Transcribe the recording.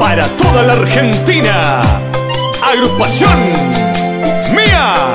Para toda la Argentina, agrupación mía.